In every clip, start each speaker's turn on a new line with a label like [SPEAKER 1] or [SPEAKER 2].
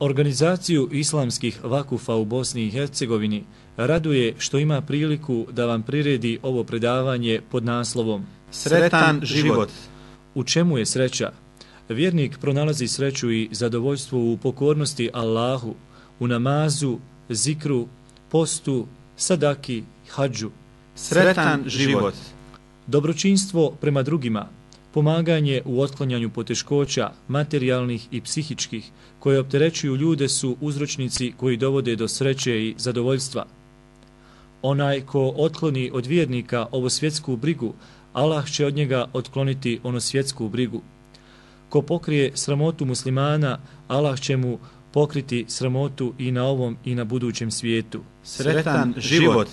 [SPEAKER 1] Organizaciju islamskih vakufa u Bosni i Hercegovini raduje što ima priliku da vam priredi ovo predavanje pod naslovom
[SPEAKER 2] Sretan život.
[SPEAKER 1] U čemu je sreća? Vjernik pronalazi sreću i zadovoljstvo u pokornosti Allahu, u namazu, zikru, postu, sadaki, hađu.
[SPEAKER 2] Sretan život.
[SPEAKER 1] Dobročinstvo prema drugima, pomaganje u otklanjanju poteškoća, materijalnih i psihičkih, koje opterećuju ljude su uzročnici koji dovode do sreće i zadovoljstva. Onaj ko otkloni od vjernika ovo svjetsku brigu, Allah će od njega otkloniti ono svjetsku brigu. Ko pokrije sramotu muslimana, Allah će mu pokriti sramotu i na ovom i na budućem svijetu.
[SPEAKER 2] Sretan život.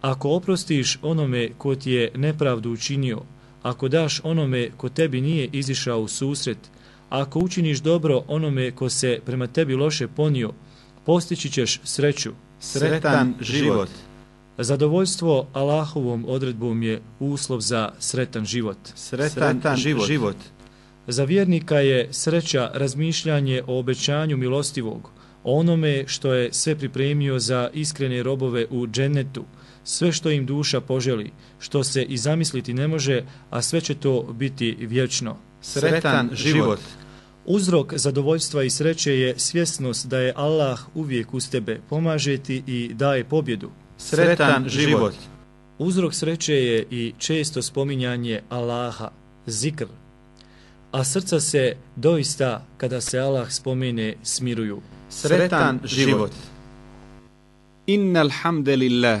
[SPEAKER 1] Ako oprostiš onome ko ti je nepravdu učinio, ako daš onome ko tebi nije izišao u susret, ako učiniš dobro onome ko se prema tebi loše ponio, postići ćeš sreću.
[SPEAKER 2] Sretan život.
[SPEAKER 1] Zadovoljstvo Allahovom odredbom je uslov za sretan život.
[SPEAKER 2] Sretan, sretan život. život.
[SPEAKER 1] Za vjernika je sreća razmišljanje o obećanju milostivog, onome što je sve pripremio za iskrene robove u džennetu, sve što im duša poželi, što se i zamisliti ne može, a sve će to biti vječno.
[SPEAKER 2] Sretan život.
[SPEAKER 1] Uzrok zadovoljstva i sreće je svjesnost da je Allah uvijek uz tebe, pomaže ti i daje pobjedu.
[SPEAKER 2] Sretan život.
[SPEAKER 1] Uzrok sreće je i često spominjanje Allaha, zikr, a srca se doista kada se Allah spomene smiruju.
[SPEAKER 2] Sretan život.
[SPEAKER 3] Innal hamdalillah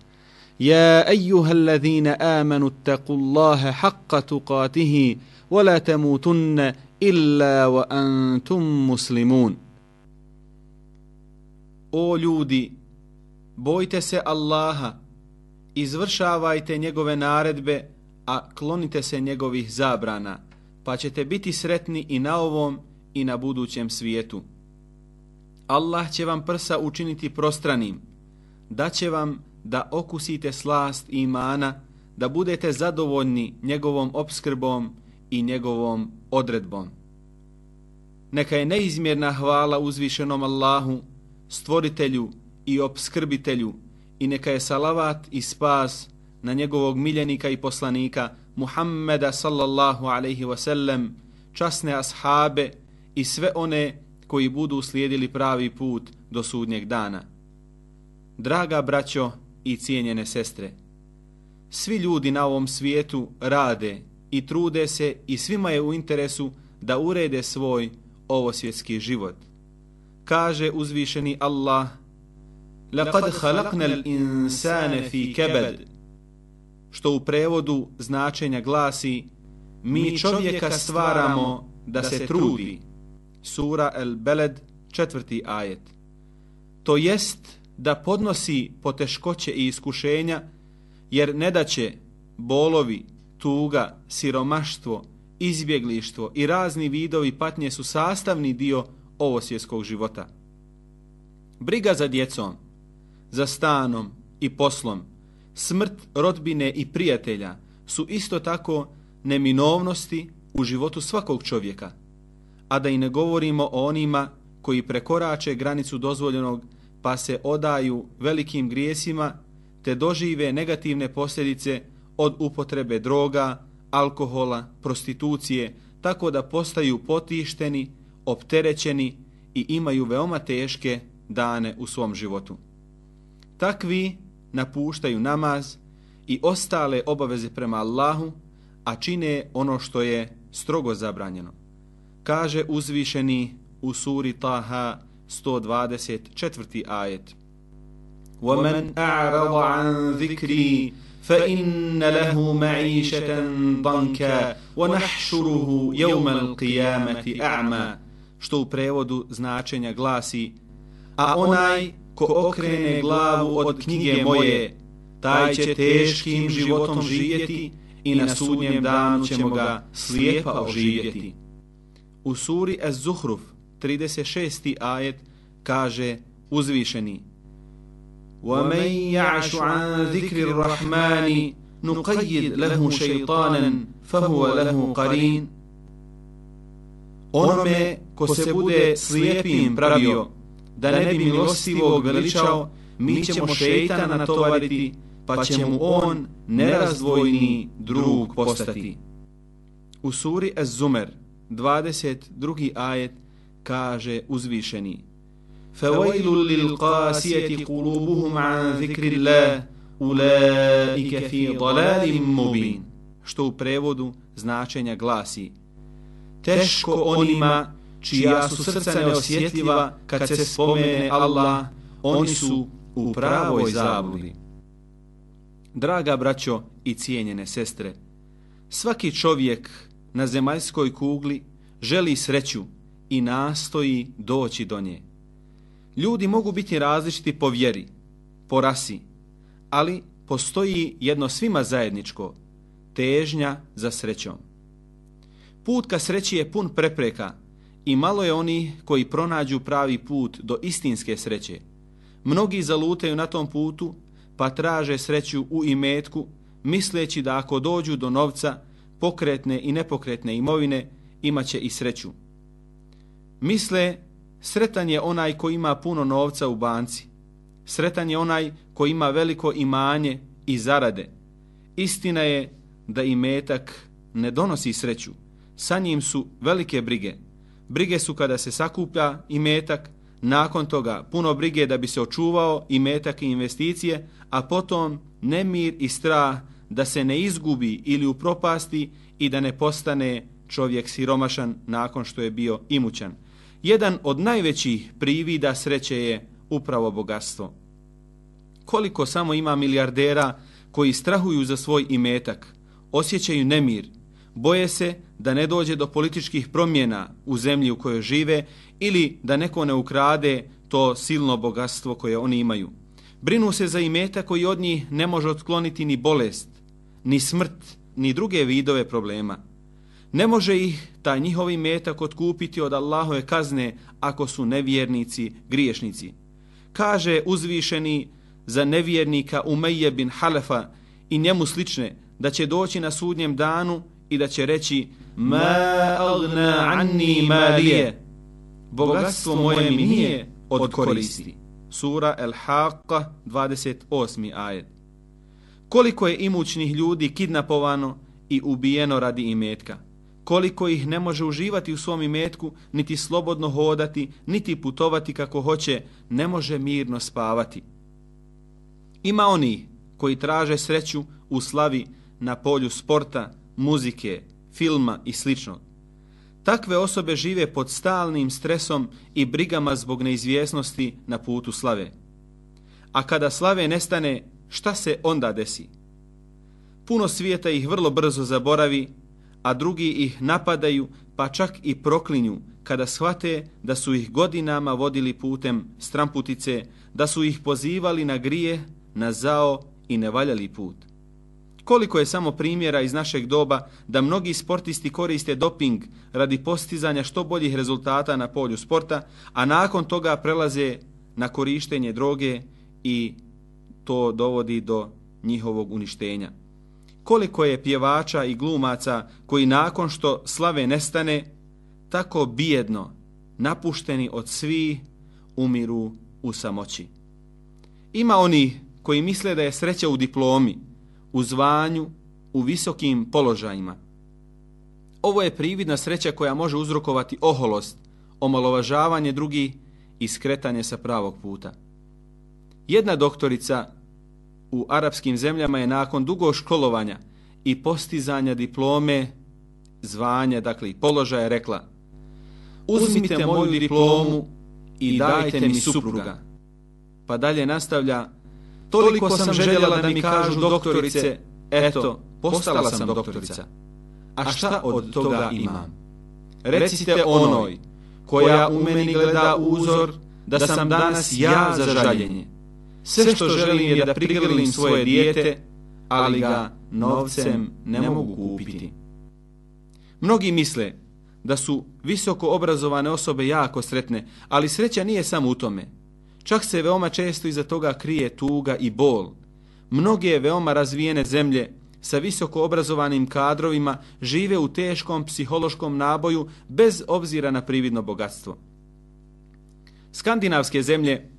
[SPEAKER 3] يا ايها الذين امنوا اتقوا الله حق تقاته ولا تموتن الا وانتم مسلمون O ljudi, bojte se Allaha, izvršavajte njegove naredbe, a klonite se njegovih zabrana – pa ćete biti sretni i na ovom i na budućem svijetu. Allah će vam prsa učiniti prostranim, da će vam da okusite slast imana, da budete zadovoljni njegovom obskrbom i njegovom odredbom. Neka je neizmjerna hvala uzvišenom Allahu, stvoritelju i obskrbitelju, i neka je salavat i spas na njegovog miljenika i poslanika, Muhammeda sallallahu alaihi wasallam, časne ashabe i sve one koji budu slijedili pravi put do sudnjeg dana. Draga braćo i cijenjene sestre, svi ljudi na ovom svijetu rade i trude se i svima je u interesu da urede svoj ovosvjetski život. Kaže uzvišeni Allah, لَقَدْ خَلَقْنَا الْإِنسَانَ فِي كَبَدِ što u prevodu značenja glasi Mi čovjeka stvaramo da se trudi. Sura El Beled, četvrti ajet. To jest da podnosi poteškoće i iskušenja, jer ne da će bolovi, tuga, siromaštvo, izbjeglištvo i razni vidovi patnje su sastavni dio ovosvjetskog života. Briga za djecom, za stanom i poslom, smrt rodbine i prijatelja su isto tako neminovnosti u životu svakog čovjeka, a da i ne govorimo o onima koji prekorače granicu dozvoljenog pa se odaju velikim grijesima te dožive negativne posljedice od upotrebe droga, alkohola, prostitucije, tako da postaju potišteni, opterećeni i imaju veoma teške dane u svom životu. Takvi napuštaju namaz i ostale obaveze prema Allahu, a čine ono što je strogo zabranjeno. Kaže uzvišeni u suri Taha 124. ajet. وَمَنْ أَعْرَضَ عَنْ ذِكْرِي فَإِنَّ لَهُ مَعِيشَةً ضَنْكَ وَنَحْشُرُهُ يَوْمَ الْقِيَامَةِ أَعْمَى Što u prevodu značenja glasi, a onaj ko okrene glavu od knjige moje, taj će teškim životom živjeti i na sudnjem danu ćemo ga slijepa oživjeti. U suri Az-Zuhruf, 36. ajet, kaže uzvišeni وَمَنْ يَعْشُ عَنْ ذِكْرِ الرَّحْمَانِ نُقَيِّدْ لَهُ شَيْطَانًا فَهُوَ لَهُ قَرِينٌ Onome ko se bude slijepim pravio, da ne bi milostivog veličao, mi ćemo šeitana natovariti, pa će mu on nerazdvojni drug postati. U suri Az-Zumer, 22. ajet, kaže uzvišeni فَوَيْلٌ لِلْقَاسِيَةِ قُلُوبُهُمْ عَنْ ذِكْرِ اللَّهِ أُولَٰئِكَ فِي ضَلَالٍ مُبِينٍ Što u prevodu značenja glasi Teško onima čija su srca neosjetljiva kad se spomene Allah, oni su u pravoj zabludi. Draga braćo i cijenjene sestre, svaki čovjek na zemaljskoj kugli želi sreću i nastoji doći do nje. Ljudi mogu biti različiti po vjeri, po rasi, ali postoji jedno svima zajedničko, težnja za srećom. Put ka sreći je pun prepreka i malo je oni koji pronađu pravi put do istinske sreće. Mnogi zalutaju na tom putu pa traže sreću u imetku, misleći da ako dođu do novca, pokretne i nepokretne imovine, imaće i sreću. Misle, sretan je onaj ko ima puno novca u banci. Sretan je onaj ko ima veliko imanje i zarade. Istina je da imetak ne donosi sreću. Sa njim su velike brige. Brige su kada se sakuplja imetak, nakon toga puno brige da bi se očuvao imetak i investicije, a potom nemir i strah da se ne izgubi ili upropasti i da ne postane čovjek siromašan nakon što je bio imućan. Jedan od najvećih privida sreće je upravo bogatstvo. Koliko samo ima milijardera koji strahuju za svoj imetak, osjećaju nemir, boje se da ne dođe do političkih promjena u zemlji u kojoj žive ili da neko ne ukrade to silno bogatstvo koje oni imaju. Brinu se za imeta koji od njih ne može otkloniti ni bolest, ni smrt, ni druge vidove problema. Ne može ih taj njihovi metak otkupiti od Allahove kazne ako su nevjernici, griješnici. Kaže uzvišeni za nevjernika Umeje bin Halefa i njemu slične da će doći na sudnjem danu i da će reći Ma agna anni malije Bogatstvo moje mi nije od koristi. Sura El-Haqqa 28. ajet Koliko je imućnih ljudi kidnapovano i ubijeno radi imetka? Koliko ih ne može uživati u svom imetku, niti slobodno hodati, niti putovati kako hoće, ne može mirno spavati. Ima oni koji traže sreću u slavi na polju sporta, muzike, filma i sl. Takve osobe žive pod stalnim stresom i brigama zbog neizvjesnosti na putu slave. A kada slave nestane, šta se onda desi? Puno svijeta ih vrlo brzo zaboravi, a drugi ih napadaju pa čak i proklinju kada shvate da su ih godinama vodili putem stramputice, da su ih pozivali na grije, na zao i nevaljali put. Koliko je samo primjera iz našeg doba da mnogi sportisti koriste doping radi postizanja što boljih rezultata na polju sporta, a nakon toga prelaze na korištenje droge i to dovodi do njihovog uništenja. Koliko je pjevača i glumaca koji nakon što slave nestane, tako bijedno, napušteni od svi, umiru u samoći. Ima oni koji misle da je sreća u diplomi, u zvanju, u visokim položajima. Ovo je prividna sreća koja može uzrokovati oholost, omalovažavanje drugi i skretanje sa pravog puta. Jedna doktorica u arapskim zemljama je nakon dugo školovanja i postizanja diplome, zvanja, dakle i položaja, rekla Uzmite moju diplomu i dajte mi supruga. Pa dalje nastavlja Toliko sam željela da mi kažu doktorice, eto, postala sam doktorica. A šta od toga imam? Recite onoj koja u meni gleda uzor da sam danas ja za žaljenje. Sve što želim je da prigrlim svoje dijete, ali ga novcem ne mogu kupiti. Mnogi misle da su visoko obrazovane osobe jako sretne, ali sreća nije samo u tome. Čak se veoma često iza toga krije tuga i bol. Mnoge veoma razvijene zemlje sa visoko obrazovanim kadrovima žive u teškom psihološkom naboju bez obzira na prividno bogatstvo. Skandinavske zemlje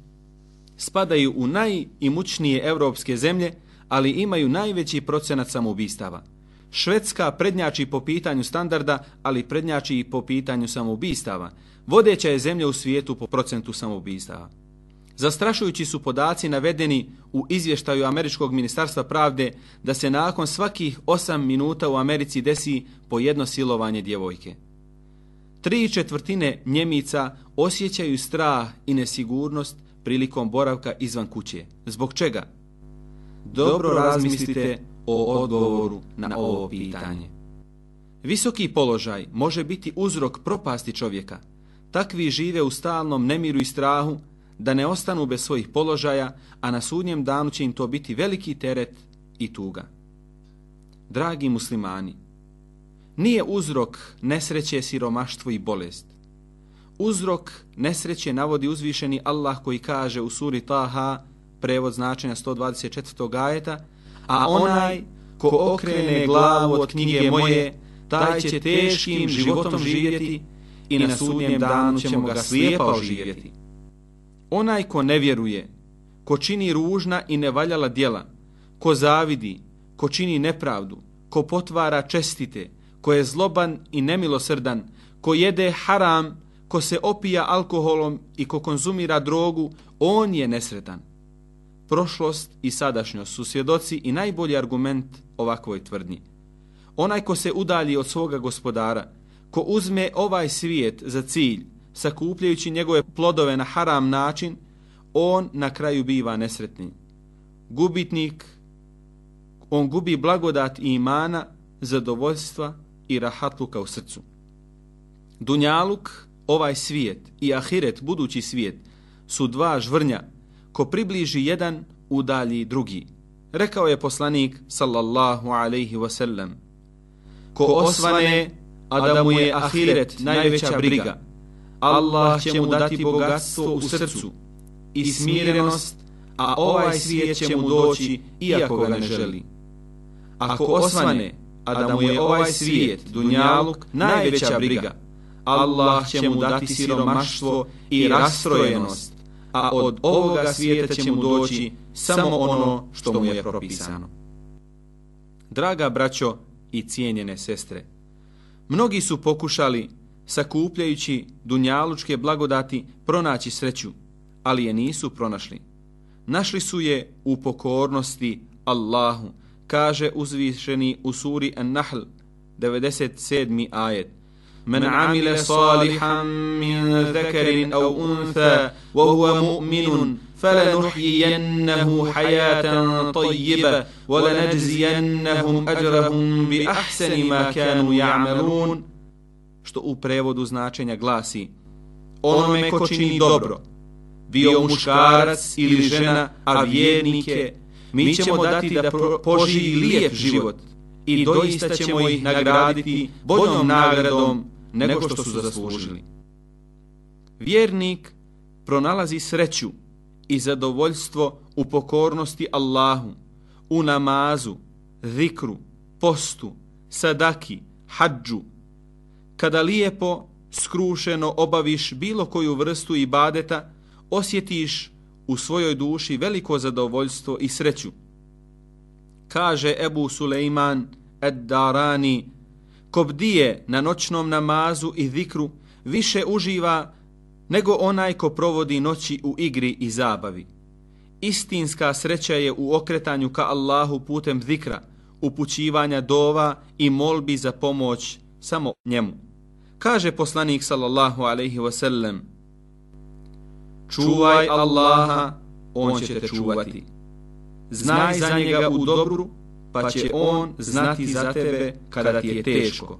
[SPEAKER 3] spadaju u najimućnije evropske zemlje, ali imaju najveći procenat samoubistava. Švedska prednjači po pitanju standarda, ali prednjači i po pitanju samoubistava. Vodeća je zemlja u svijetu po procentu samoubistava. Zastrašujući su podaci navedeni u izvještaju Američkog ministarstva pravde da se nakon svakih 8 minuta u Americi desi po jedno silovanje djevojke. Tri četvrtine Njemica osjećaju strah i nesigurnost prilikom boravka izvan kuće. Zbog čega? Dobro razmislite o odgovoru na ovo pitanje. Visoki položaj može biti uzrok propasti čovjeka. Takvi žive u stalnom nemiru i strahu da ne ostanu bez svojih položaja, a na sudnjem danu će im to biti veliki teret i tuga. Dragi muslimani, nije uzrok nesreće siromaštvo i bolest. Uzrok nesreće navodi uzvišeni Allah koji kaže u suri Taha, prevod značenja 124. ajeta, a onaj ko okrene glavu od knjige moje, taj će teškim životom živjeti i na sudnjem danu ćemo ga slijepa oživjeti. Onaj ko ne vjeruje, ko čini ružna i nevaljala djela, ko zavidi, ko čini nepravdu, ko potvara čestite, ko je zloban i nemilosrdan, ko jede haram, ko se opija alkoholom i ko konzumira drogu, on je nesretan. Prošlost i sadašnjost su svjedoci i najbolji argument ovakvoj tvrdnji. Onaj ko se udalji od svoga gospodara, ko uzme ovaj svijet za cilj, sakupljajući njegove plodove na haram način, on na kraju biva nesretni. Gubitnik, on gubi blagodat i imana, zadovoljstva i rahatluka u srcu. Dunjaluk, ovaj svijet i ahiret, budući svijet, su dva žvrnja ko približi jedan, udalji drugi. Rekao je poslanik, sallallahu alaihi wasallam, ko osvane, a da mu je ahiret najveća briga, Allah će mu dati bogatstvo u srcu i smirenost, a ovaj svijet će mu doći iako ga ne želi. Ako osvane, a da mu je ovaj svijet, dunjaluk, najveća briga, Allah će mu dati siromaštvo i rastrojenost, a od ovoga svijeta će mu doći samo ono što mu je propisano. Draga braćo i cijenjene sestre, mnogi su pokušali sakupljajući dunjalučke blagodati, pronaći sreću, ali je nisu pronašli. Našli su je u pokornosti Allahu, kaže uzvišeni u suri An-Nahl, 97. ajet. من عمل صالحا من ذكر أو أنثى وهو مؤمن فلنحيينه حياة طيبة ولنجزينهم أجرهم بأحسن ما كانوا يعملون što u prevodu značenja glasi onome ko čini dobro, bio muškarac ili žena, a vjernike, mi ćemo dati da poživi lijep život i doista ćemo ih nagraditi boljom nagradom nego što su zaslužili. Vjernik pronalazi sreću i zadovoljstvo u pokornosti Allahu, u namazu, zikru, postu, sadaki, hadžu, kada lijepo, skrušeno obaviš bilo koju vrstu ibadeta, osjetiš u svojoj duši veliko zadovoljstvo i sreću. Kaže Ebu Suleiman Ed-Darani, ko bdije na noćnom namazu i zikru, više uživa nego onaj ko provodi noći u igri i zabavi. Istinska sreća je u okretanju ka Allahu putem zikra, upućivanja dova i molbi za pomoć samo njemu. Kaže poslanik sallallahu alaihi wasallam Čuvaj Allaha, on će te čuvati. Znaj za njega u dobru, pa će on znati za tebe kada ti je teško.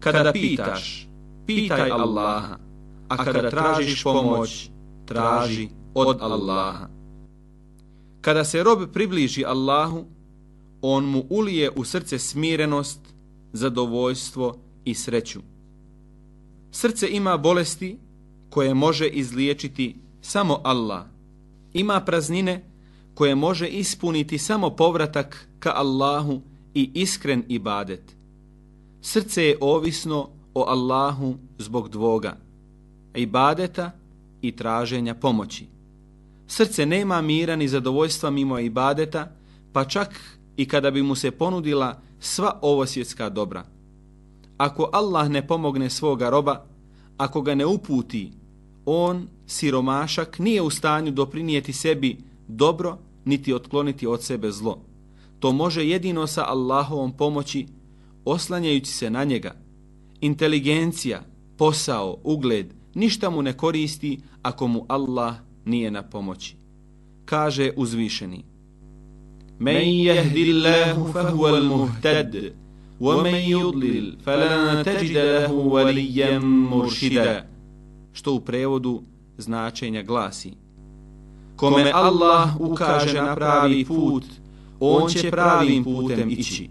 [SPEAKER 3] Kada pitaš, pitaj Allaha, a kada tražiš pomoć, traži od Allaha. Kada se rob približi Allahu, on mu ulije u srce smirenost, zadovoljstvo i sreću. Srce ima bolesti koje može izliječiti samo Allah. Ima praznine koje može ispuniti samo povratak ka Allahu i iskren ibadet. Srce je ovisno o Allahu zbog dvoga, ibadeta i traženja pomoći. Srce nema mira ni zadovoljstva mimo ibadeta, pa čak i kada bi mu se ponudila sva ovosvjetska dobra. Ako Allah ne pomogne svoga roba, ako ga ne uputi, on, siromašak, nije u stanju doprinijeti sebi dobro, niti otkloniti od sebe zlo. To može jedino sa Allahovom pomoći, oslanjajući se na njega. Inteligencija, posao, ugled, ništa mu ne koristi ako mu Allah nije na pomoći. Kaže uzvišeni. Men jehdi Allahu fahuwa al-muhtad, wa men yudlil falan tajida lahu waliyan murshida. Što u prevodu značenja glasi. Kome Allah ukaže na pravi put, on će pravim putem ići.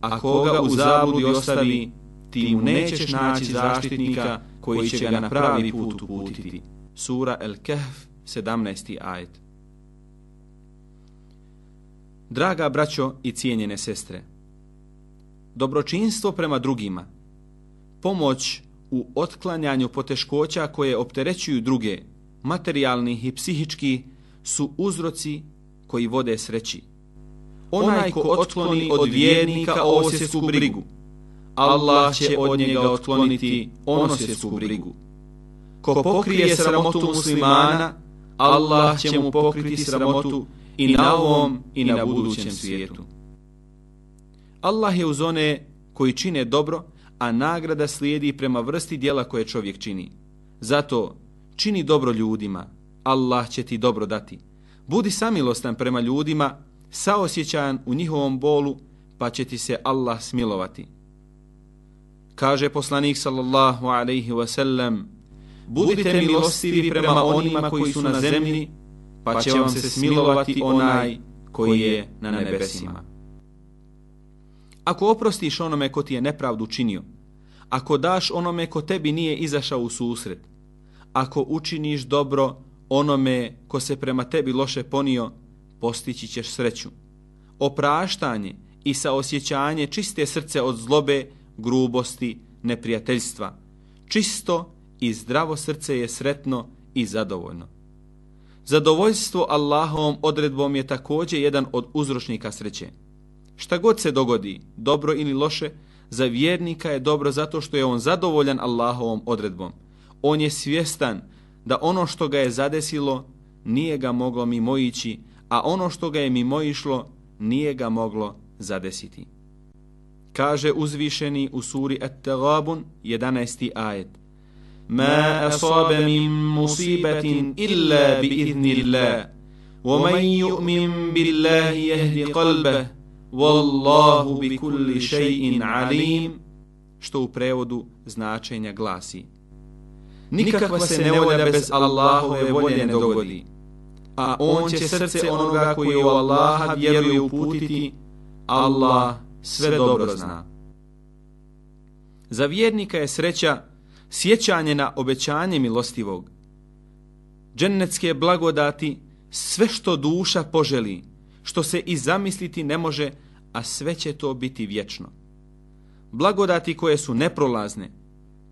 [SPEAKER 3] A koga u zabludi ostavi, ti mu nećeš naći zaštitnika koji će ga na pravi put uputiti. Sura El-Kehf, 17. ajet. Draga braćo i cijenjene sestre, dobročinstvo prema drugima, pomoć u otklanjanju poteškoća koje opterećuju druge, materijalnih i psihički, su uzroci koji vode sreći. Onaj ko otkloni od vjernika osjetsku brigu, Allah će od njega otkloniti onosjetsku brigu. Ko pokrije sramotu muslimana, Allah će mu pokriti sramotu i na ovom i na budućem svijetu. Allah je uz one koji čine dobro, a nagrada slijedi prema vrsti dijela koje čovjek čini. Zato čini dobro ljudima, Allah će ti dobro dati. Budi samilostan prema ljudima, saosjećajan u njihovom bolu, pa će ti se Allah smilovati. Kaže poslanik sallallahu alaihi wa sallam, budite milostivi prema onima koji su na zemlji, pa će vam se smilovati onaj koji je na nebesima. Ako oprostiš onome ko ti je nepravdu činio, ako daš onome ko tebi nije izašao u susret, ako učiniš dobro onome ko se prema tebi loše ponio, postići ćeš sreću. Opraštanje i saosjećanje čiste srce od zlobe, grubosti, neprijateljstva. Čisto i zdravo srce je sretno i zadovoljno. Zadovoljstvo Allahovom odredbom je također jedan od uzročnika sreće. Šta god se dogodi, dobro ili loše, za vjernika je dobro zato što je on zadovoljan Allahovom odredbom. On je svjestan da ono što ga je zadesilo nije ga moglo mimoići, a ono što ga je mimo išlo nije ga moglo zadesiti. Kaže uzvišeni u suri At-Taghabun 11. ajet. Ma asabe min musibatin illa bi idnillah Wa man yu'min billahi yahdi qalbah. Wallahu bi kulli shay'in alim. Što u prevodu značenja glasi. Nikakva se nevolja bez Allahove volje ne dogodi. A on će srce onoga koji u Allaha vjeruje uputiti, Allah sve dobro zna. Za vjernika je sreća sjećanje na obećanje milostivog. Džennetske blagodati sve što duša poželi, što se i zamisliti ne može, a sve će to biti vječno. Blagodati koje su neprolazne,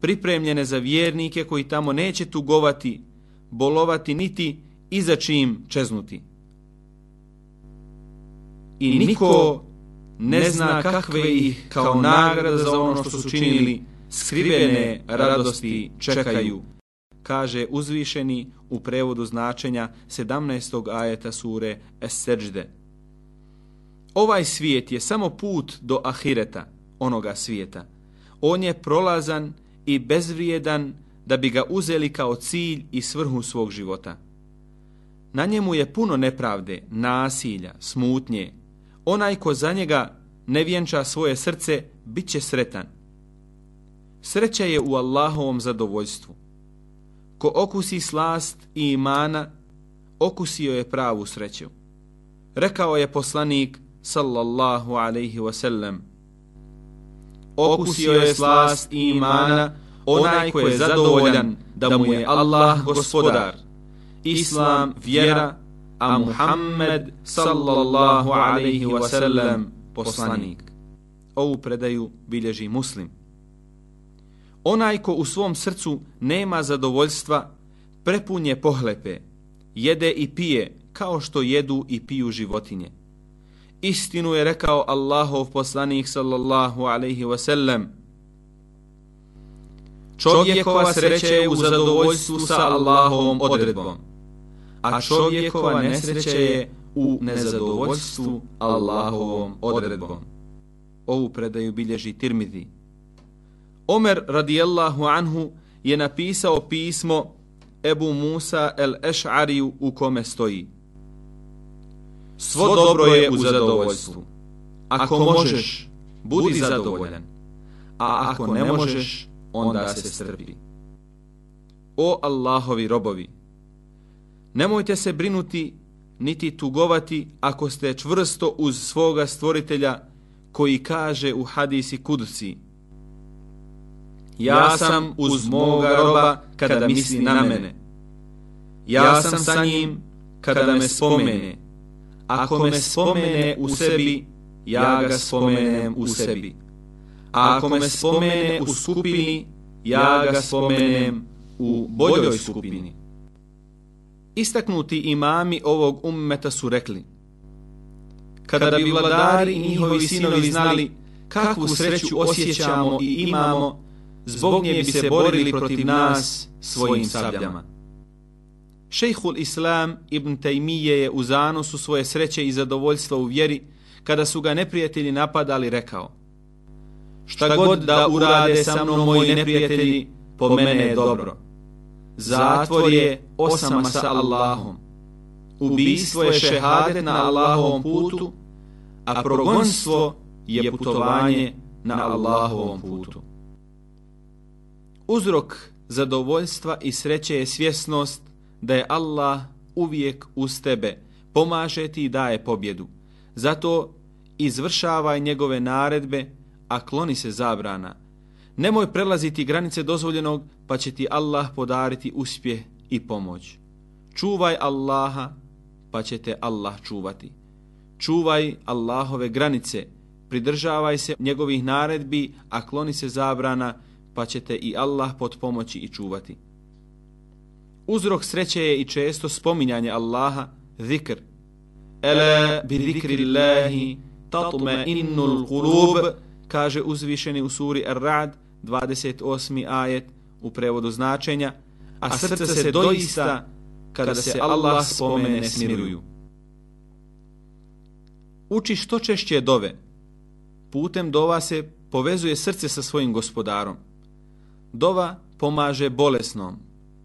[SPEAKER 3] pripremljene za vjernike koji tamo neće tugovati, bolovati niti i za čim čeznuti. I niko ne zna kakve ih kao nagrada za ono što su činili skrivene radosti čekaju, kaže uzvišeni u prevodu značenja 17. ajeta sure Es-Seđde. Ovaj svijet je samo put do ahireta, onoga svijeta. On je prolazan i bezvrijedan da bi ga uzeli kao cilj i svrhu svog života. Na njemu je puno nepravde, nasilja, smutnje. Onaj ko za njega ne vjenča svoje srce, bit će sretan. Sreća je u Allahovom zadovoljstvu. Ko okusi slast i imana, okusio je pravu sreću. Rekao je poslanik, sallallahu alaihi wasallam, Okusio je slast i imana onaj ko je zadovoljan da mu je Allah gospodar, Islam vjera, a Muhammed sallallahu alaihi wasallam poslanik. Ovu predaju bilježi muslim. Onaj ko u svom srcu nema zadovoljstva, prepunje pohlepe, jede i pije kao što jedu i piju životinje. Istinu je rekao Allahov poslanik sallallahu alaihi wasallam. Čovjekova sreće je u zadovoljstvu sa Allahovom odredbom, a čovjekova nesreće je u nezadovoljstvu Allahovom odredbom. Ovu predaju bilježi Tirmidhi. Omer radijallahu anhu je napisao pismo Ebu Musa el-Eš'ariju u kome stoji. Svo dobro je u zadovoljstvu. Ako možeš, budi zadovoljan. A ako ne možeš, onda se strpi. O Allahovi robovi, nemojte se brinuti niti tugovati ako ste čvrsto uz svoga stvoritelja koji kaže u hadisi kudusi Ja sam uz moga roba kada misli na mene. Ja sam sa njim kada me spomene. Ako me spomene u sebi, ja ga spomenem u sebi. A ako me spomene u skupini, ja ga spomenem u boljoj skupini. Istaknuti imami ovog ummeta su rekli Kada bi vladari i njihovi sinovi znali kakvu sreću osjećamo i imamo, zbog nje bi se borili protiv nas svojim sabljama. Šejhul Islam ibn Taymiye je u zanosu svoje sreće i zadovoljstva u vjeri, kada su ga neprijatelji napadali, rekao Šta god da urade sa mnom moji neprijatelji, po mene je dobro. Zatvor je osama sa Allahom. Ubistvo je šehadet na Allahovom putu, a progonstvo je putovanje na Allahovom putu. Uzrok zadovoljstva i sreće je svjesnost da je Allah uvijek uz tebe, pomaže ti i daje pobjedu. Zato izvršavaj njegove naredbe, a kloni se zabrana. Nemoj prelaziti granice dozvoljenog, pa će ti Allah podariti uspjeh i pomoć. Čuvaj Allaha, pa će te Allah čuvati. Čuvaj Allahove granice, pridržavaj se njegovih naredbi, a kloni se zabrana, pa će te i Allah pod pomoći i čuvati. Uzrok sreće je i često spominjanje Allaha, zikr. Ela bi zikri Allahi tatme innul kulub, kaže uzvišeni u suri Ar-Ra'd, 28. ajet u prevodu značenja, a srce se doista, kada se Allah spomene, smiruju. Uči što češće dove. Putem dova se povezuje srce sa svojim gospodarom. Dova pomaže bolesnom,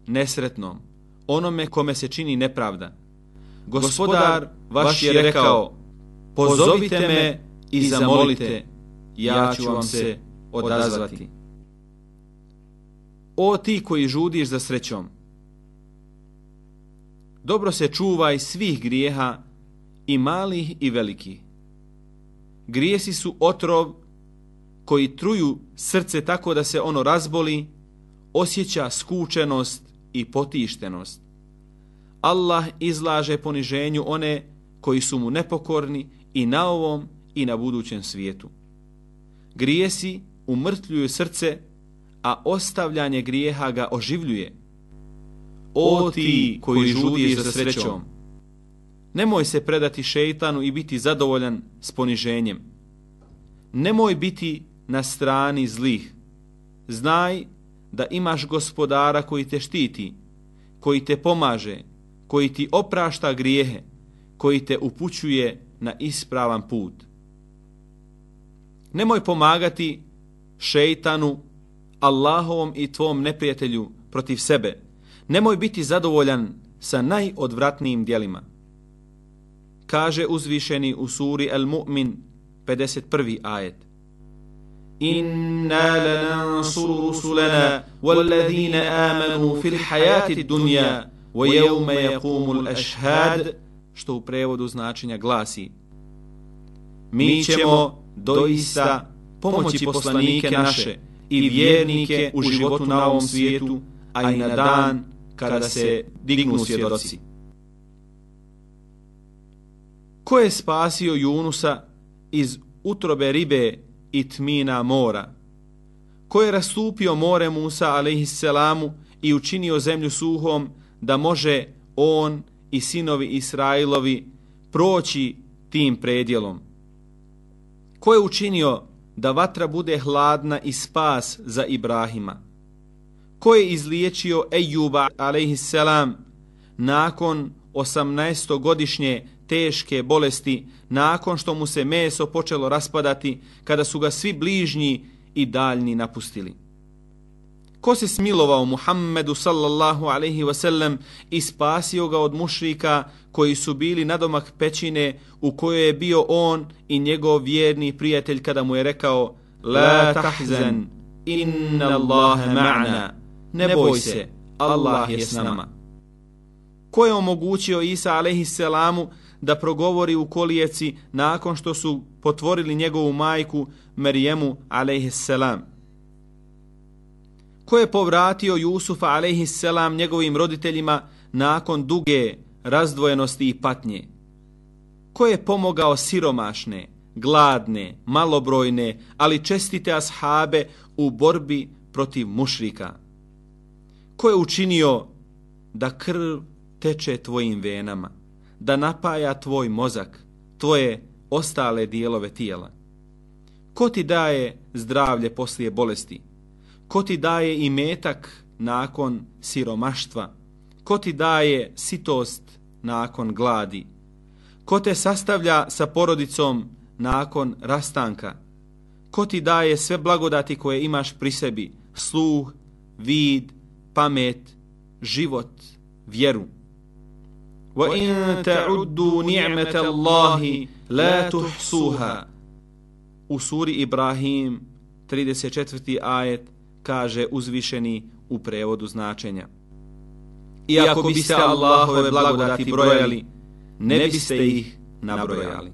[SPEAKER 3] nesretnom, onome kome se čini nepravda. Gospodar vaš je rekao, pozovite me i zamolite, ja ću vam se odazvati. O ti koji žudiš za srećom, dobro se čuvaj svih grijeha i malih i velikih. Grijesi su otrov koji truju srce tako da se ono razboli, osjeća skučenost i potištenost. Allah izlaže poniženju one koji su mu nepokorni i na ovom i na budućem svijetu. Grijesi umrtljuju srce, a ostavljanje grijeha ga oživljuje. O ti koji žudiš za srećom, nemoj se predati šeitanu i biti zadovoljan s poniženjem. Nemoj biti na strani zlih. Znaj da imaš gospodara koji te štiti, koji te pomaže, koji ti oprašta grijehe, koji te upućuje na ispravan put. Nemoj pomagati šeitanu, Allahovom i tvom neprijatelju protiv sebe, nemoj biti zadovoljan sa najodvratnijim dijelima. Kaže uzvišeni u suri El Mu'min 51. ajet. Inna lanansuru rusulana walladhina amanu fil hayati dunya wa yawma yaqumu al-ashhad što u prevodu značenja glasi Mi ćemo doista pomoći poslanike naše i vjernike u životu na ovom svijetu, a i na dan kada se dignu svjedoci. Ko je spasio Junusa iz utrobe ribe i tmina mora? Ko je rastupio more Musa alaihisselamu i učinio zemlju suhom da može on i sinovi Israilovi proći tim predjelom? Ko je učinio da vatra bude hladna i spas za Ibrahima? Ko je izliječio Ejuba a.s. nakon 18-godišnje teške bolesti, nakon što mu se meso počelo raspadati, kada su ga svi bližnji i daljni napustili? Ko se smilovao Muhammedu sallallahu alaihi wasallam i spasio ga od mušrika koji su bili na domak pećine u kojoj je bio on i njegov vjerni prijatelj kada mu je rekao La tahzan, inna Allahe ma'na, ne boj se, Allah je s nama. Ko je omogućio Isa alaihi selamu da progovori u kolijeci nakon što su potvorili njegovu majku Marijemu alaihi selam? Ko je povratio Jusufa a.s. njegovim roditeljima nakon duge razdvojenosti i patnje? Ko je pomogao siromašne, gladne, malobrojne, ali čestite ashabe u borbi protiv mušrika? Ko je učinio da krv teče tvojim venama, da napaja tvoj mozak, tvoje ostale dijelove tijela? Ko ti daje zdravlje poslije bolesti? Ko ti daje i metak nakon siromaštva, ko ti daje sitost nakon gladi, ko te sastavlja sa porodicom nakon rastanka, ko ti daje sve blagodati koje imaš pri sebi, sluh, vid, pamet, život, vjeru. Wa in ta'uddu ni'mata Allahi la tuhsuha. U suri Ibrahim 34. ajet kaže uzvišeni u prevodu značenja. Iako biste Allahove blagodati brojali, ne biste ih nabrojali.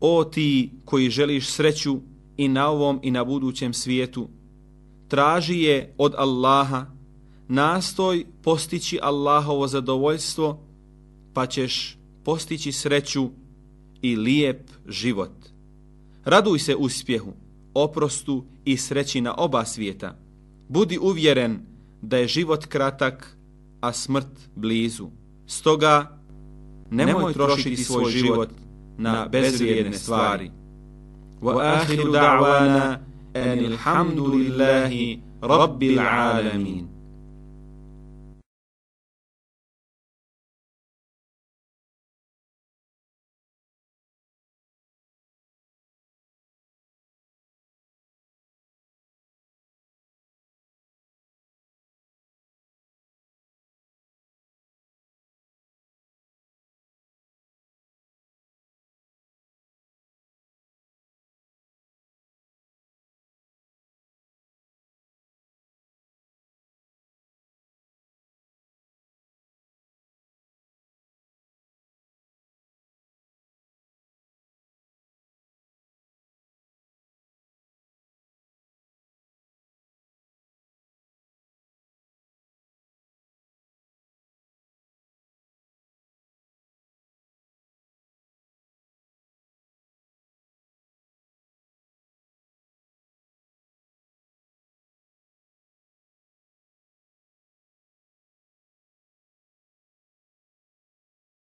[SPEAKER 3] O ti koji želiš sreću i na ovom i na budućem svijetu, traži je od Allaha, nastoj postići Allahovo zadovoljstvo, pa ćeš postići sreću i lijep život. Raduj se uspjehu, oprostu i sreći na oba svijeta. Budi uvjeren da je život kratak, a smrt blizu. Stoga, nemoj, nemoj trošiti svoj život na bezvrijedne stvari. Wa ahiru da'wana anil hamdulillahi rabbil alamin.